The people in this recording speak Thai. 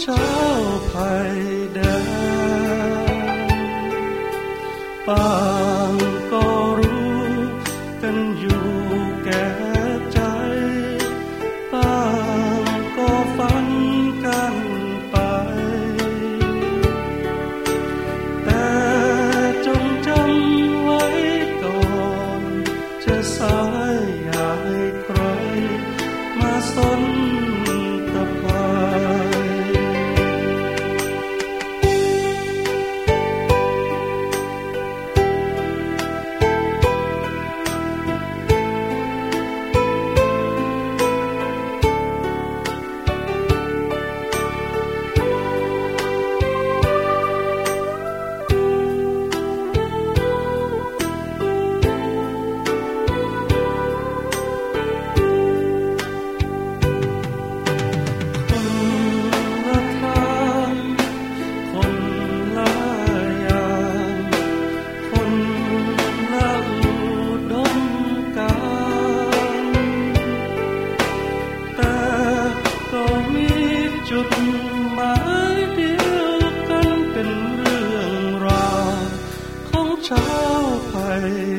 着。 จุดหมายเดียวกันเป็นเรื่องราวของชาวไทย